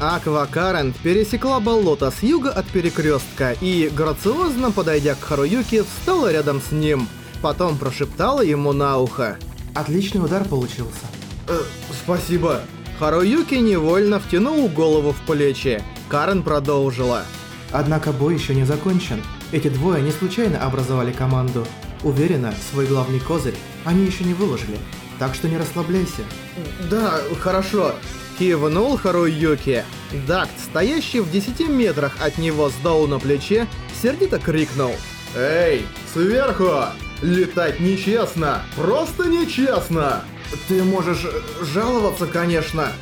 Аква Карент пересекла болото с юга от перекрестка и, грациозно подойдя к Харуюке, встала рядом с ним. Потом прошептала ему на ухо. Отличный удар получился. «Э, спасибо. Харуюки невольно втянул голову в плечи. Карен продолжила. Однако бой еще не закончен. Эти двое не случайно образовали команду. Уверена, свой главный козырь они еще не выложили. Так что не расслабляйся. Да, хорошо. Кивнул Харуюки. Дакт, стоящий в 10 метрах от него с Доу на плече, сердито крикнул. «Эй, сверху! Летать нечестно! Просто нечестно!» «Ты можешь жаловаться, конечно!»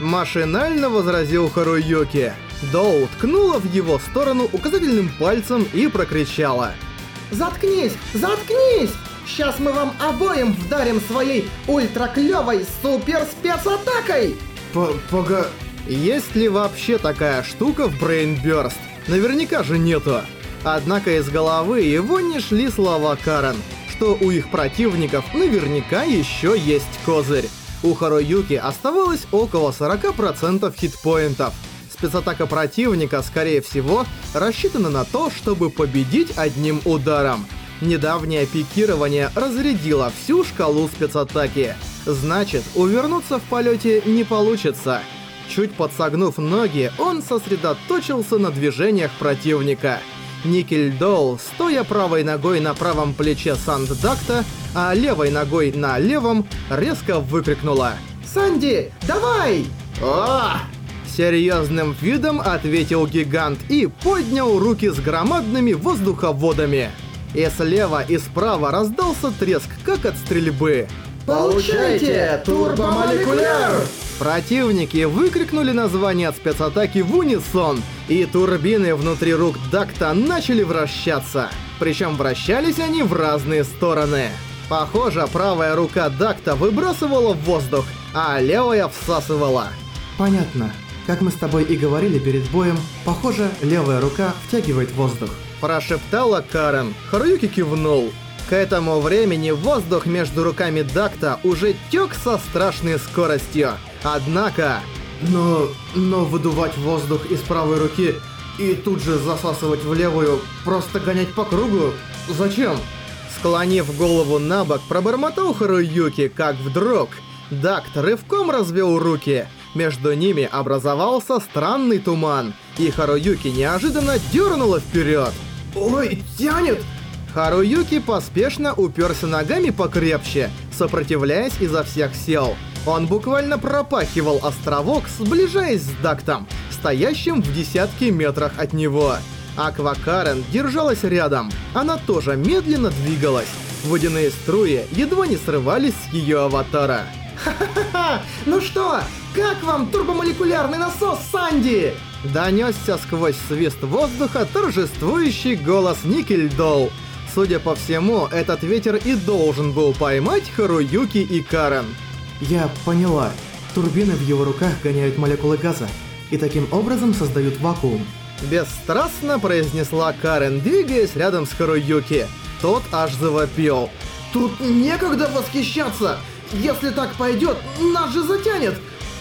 Машинально возразил Харуюки. Доу ткнула в его сторону указательным пальцем и прокричала. «Заткнись! Заткнись! Сейчас мы вам обоим вдарим своей ультраклёвой супер-спецатакой!» Пога... Есть ли вообще такая штука в Brainburst? Наверняка же нету. Однако из головы его не шли слова Карен, что у их противников наверняка еще есть козырь. У Харуюки оставалось около 40% хитпоинтов. Спецатака противника, скорее всего, рассчитана на то, чтобы победить одним ударом. Недавнее пикирование разрядило всю шкалу спецатаки. Значит, увернуться в полете не получится. Чуть подсогнув ноги, он сосредоточился на движениях противника. Никель Доу, стоя правой ногой на правом плече Санддакта, а левой ногой на левом, резко выкрикнула «Санди, давай!» «О!» Серьезным видом ответил гигант и поднял руки с громадными воздуховодами. И слева и справа раздался треск, как от стрельбы. Получайте турбомолекуляр! Противники выкрикнули название спецатаки в унисон, и турбины внутри рук Дакта начали вращаться. Причем вращались они в разные стороны. Похоже, правая рука Дакта выбрасывала в воздух, а левая всасывала. Понятно. Как мы с тобой и говорили перед боем, похоже, левая рука втягивает воздух. Прошептала Карен. Харуюки кивнул. К этому времени воздух между руками Дакта уже тёк со страшной скоростью. Однако... Но... но выдувать воздух из правой руки и тут же засасывать в левую, просто гонять по кругу? Зачем? Склонив голову на бок, пробормотал Харуюки, как вдруг... Дакт рывком развел руки. Между ними образовался странный туман, и Харуюки неожиданно дернула вперед. Ой, тянет! Харуюки поспешно уперся ногами покрепче, сопротивляясь изо всех сил. Он буквально пропахивал островок, сближаясь с Дактом, стоящим в десятке метрах от него. Аквакарен держалась рядом. Она тоже медленно двигалась. Водяные струи едва не срывались с ее аватара. Ха-ха-ха! Ну что, как вам турбомолекулярный насос, Санди? Донесся сквозь свист воздуха торжествующий голос Никельдол. Судя по всему, этот ветер и должен был поймать Харуюки и Карен. Я поняла. Турбины в его руках гоняют молекулы газа и таким образом создают вакуум. Бесстрастно произнесла Карен, двигаясь рядом с Харуюки. Тот аж завопил. Тут некогда восхищаться! Если так пойдет, нас же затянет!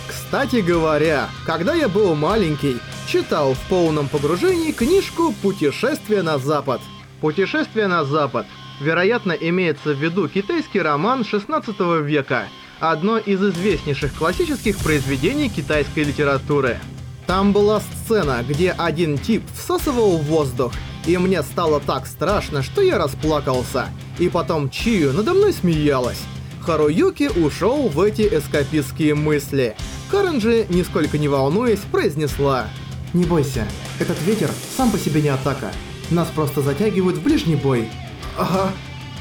Кстати говоря, когда я был маленький, читал в полном погружении книжку «Путешествие на Запад». «Путешествие на Запад» вероятно имеется в виду китайский роман 16 века, одно из известнейших классических произведений китайской литературы. Там была сцена, где один тип всасывал воздух, и мне стало так страшно, что я расплакался. И потом Чию надо мной смеялась. Харуюки ушел в эти эскапистские мысли. Карен же, нисколько не волнуясь, произнесла. Не бойся, этот ветер сам по себе не атака. Нас просто затягивают в ближний бой. Ага.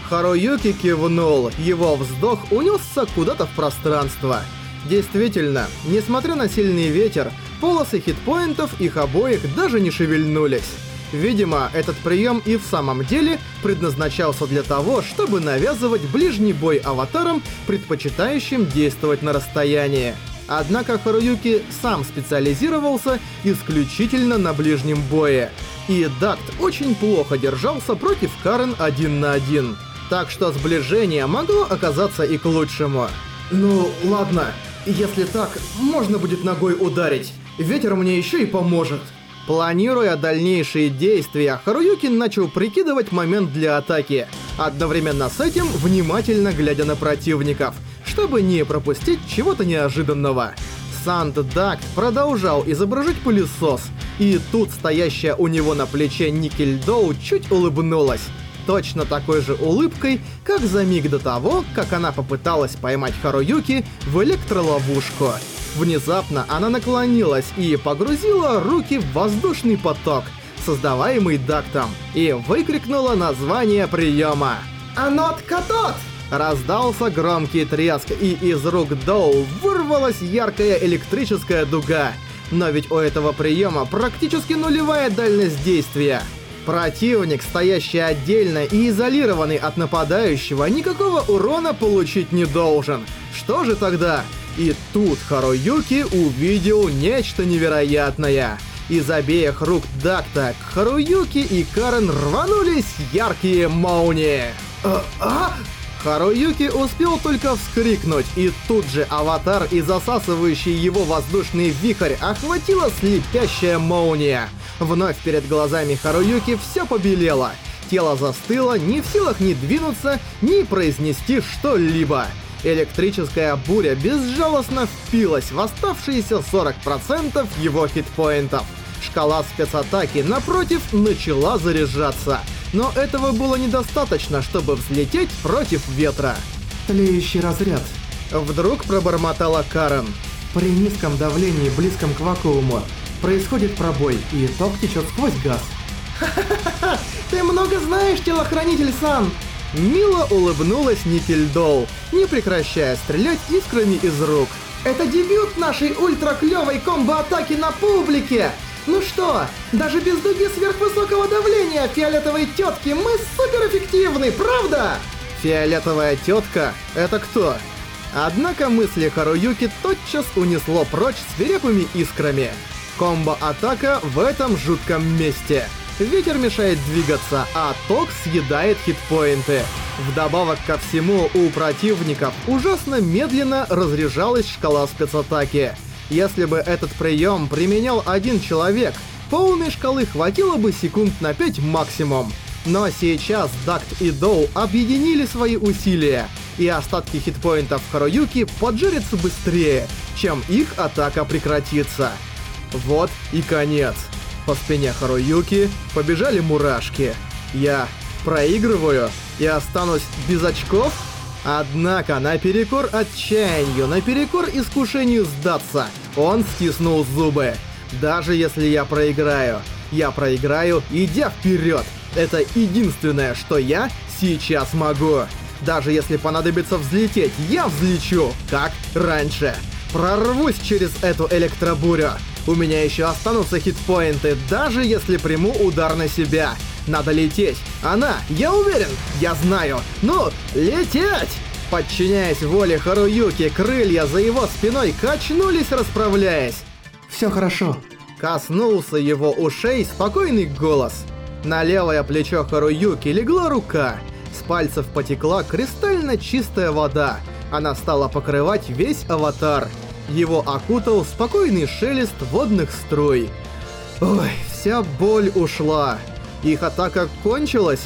Харуюки кивнул, его вздох унесся куда-то в пространство. Действительно, несмотря на сильный ветер, полосы хитпоинтов их обоих даже не шевельнулись. Видимо, этот прием и в самом деле предназначался для того, чтобы навязывать ближний бой аватарам, предпочитающим действовать на расстоянии. Однако Харуюки сам специализировался исключительно на ближнем бое, и Дакт очень плохо держался против Карен один на один. Так что сближение могло оказаться и к лучшему. Ну, ладно. Если так, можно будет ногой ударить. ветер мне еще и поможет. Планируя дальнейшие действия, Харуюки начал прикидывать момент для атаки, одновременно с этим внимательно глядя на противников, чтобы не пропустить чего-то неожиданного. Санд Дакт продолжал изображать пылесос, и тут стоящая у него на плече Никель Доу чуть улыбнулась. Точно такой же улыбкой, как за миг до того, как она попыталась поймать Харуюки в электроловушку. Внезапно она наклонилась и погрузила руки в воздушный поток, создаваемый дактом, и выкрикнула название приема. «Анот Катот!» Раздался громкий треск, и из рук Доу вырвалась яркая электрическая дуга. Но ведь у этого приема практически нулевая дальность действия. Противник, стоящий отдельно и изолированный от нападающего, никакого урона получить не должен. Что же тогда? И тут Харуюки увидел нечто невероятное. Из обеих рук Дакта к Харуюки и Карен рванулись яркие молнии. «А? а? Харуюки успел только вскрикнуть, и тут же аватар и засасывающий его воздушный вихрь охватила слепящая молния. Вновь перед глазами Харуюки все побелело. Тело застыло, не в силах ни двинуться, ни произнести что-либо. Электрическая буря безжалостно впилась в оставшиеся 40% его хитпоинтов. Шкала спецатаки, напротив, начала заряжаться. Но этого было недостаточно, чтобы взлететь против ветра. Тлеющий разряд. Вдруг пробормотала Карен. При низком давлении, близком к вакууму, происходит пробой, и ток течет сквозь газ. Ха-ха-ха! Ты много знаешь, телохранитель Сан! Мило улыбнулась Никельдол, не прекращая стрелять искрами из рук. Это дебют нашей ультра-клёвой комбо-атаки на публике! Ну что, даже без дуги сверхвысокого давления фиолетовой тетки мы суперэффективны, правда? Фиолетовая тетка? Это кто? Однако мысли Харуюки тотчас унесло прочь свирепыми искрами. Комбо-атака в этом жутком месте. Ветер мешает двигаться, а ток съедает хитпоинты. Вдобавок ко всему, у противников ужасно медленно разряжалась шкала спецатаки. Если бы этот прием применял один человек, полной шкалы хватило бы секунд на 5 максимум. Но сейчас Дакт и Доу объединили свои усилия, и остатки хитпоинтов Харуюки поджарятся быстрее, чем их атака прекратится. Вот и конец. По спине Харуюки побежали мурашки. Я проигрываю и останусь без очков? Однако, наперекор отчаянию, наперекор искушению сдаться, он стиснул зубы. Даже если я проиграю, я проиграю, идя вперед. Это единственное, что я сейчас могу. Даже если понадобится взлететь, я взлечу, как раньше. Прорвусь через эту электробурю. У меня еще останутся хитпоинты, даже если приму удар на себя. Надо лететь. Она, я уверен, я знаю. Ну, лететь! Подчиняясь воле Харуюки, крылья за его спиной качнулись, расправляясь. Все хорошо. Коснулся его ушей спокойный голос. На левое плечо Харуюки легла рука. С пальцев потекла кристально чистая вода. Она стала покрывать весь аватар. Его окутал спокойный шелест водных струй. Ой, вся боль ушла. Их атака кончилась.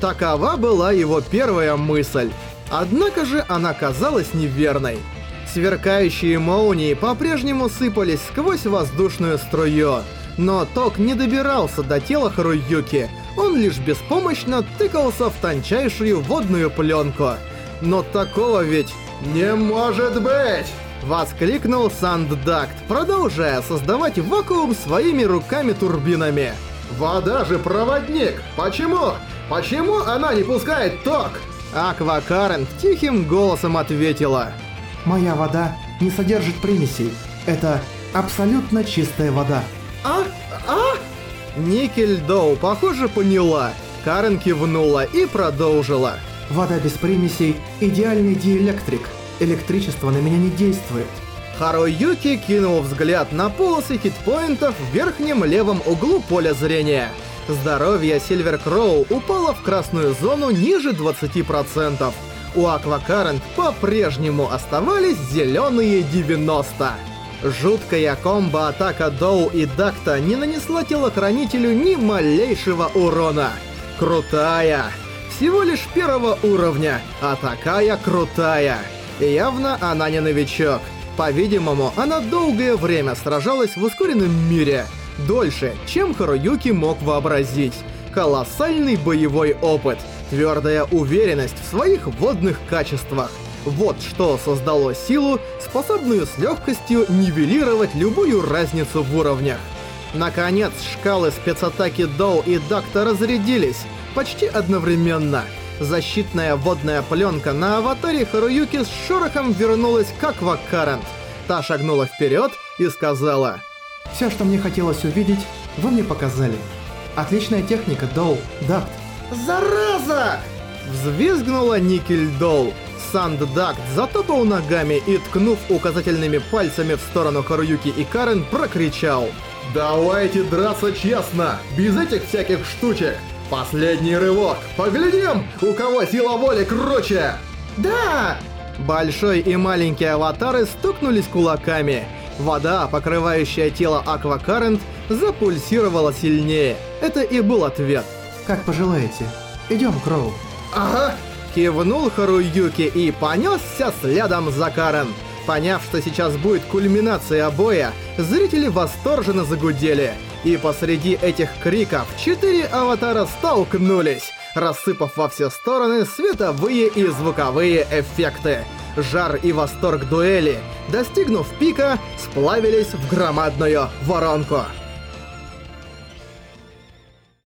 Такова была его первая мысль. Однако же она казалась неверной. Сверкающие молнии по-прежнему сыпались сквозь воздушную струю. Но ток не добирался до тела Харуюки. Он лишь беспомощно тыкался в тончайшую водную пленку. Но такого ведь не может быть! Воскликнул Санддакт, продолжая создавать вакуум своими руками-турбинами. «Вода же проводник! Почему? Почему она не пускает ток?» Аквакарен тихим голосом ответила. Моя вода не содержит примесей. Это абсолютно чистая вода. А? А? Никель Доу, похоже, поняла. Карен кивнула и продолжила. Вода без примесей – идеальный диэлектрик. Электричество на меня не действует. Харуюки кинул взгляд на полосы хитпоинтов в верхнем левом углу поля зрения. Здоровье Сильвер Кроу упало в красную зону ниже 20%. У Аквакарент по-прежнему оставались зеленые 90. Жуткая комбо-атака Доу и Дакта не нанесла телохранителю ни малейшего урона. Крутая! Всего лишь первого уровня, а такая крутая. Явно она не новичок. По-видимому, она долгое время сражалась в ускоренном мире. Дольше, чем Харуюки мог вообразить. Колоссальный боевой опыт, твердая уверенность в своих водных качествах. Вот что создало силу, способную с легкостью нивелировать любую разницу в уровнях. Наконец, шкалы спецатаки Доу и Дакта разрядились, почти одновременно. Защитная водная пленка на аватаре Харуюки с шорохом вернулась к Аквакарент. Та шагнула вперед и сказала... Все, что мне хотелось увидеть, вы мне показали. Отличная техника, Доу, Дакт. Зараза! Взвизгнула Никель Доу. Санддакт затопал ногами и, ткнув указательными пальцами в сторону Харуюки и Карен, прокричал. «Давайте драться честно, без этих всяких штучек! Последний рывок! Поглядим, у кого сила воли круче!» Да! Большой и маленький аватары стукнулись кулаками. Вода, покрывающая тело Аквакарент, запульсировала сильнее. Это и был ответ. Как пожелаете. Идем, Кроу. «Ага!» Кивнул Харуюки и понесся следом за Карен. Поняв, что сейчас будет кульминация боя, зрители восторженно загудели. И посреди этих криков четыре аватара столкнулись, рассыпав во все стороны световые и звуковые эффекты. Жар и восторг дуэли, достигнув пика, сплавились в громадную воронку.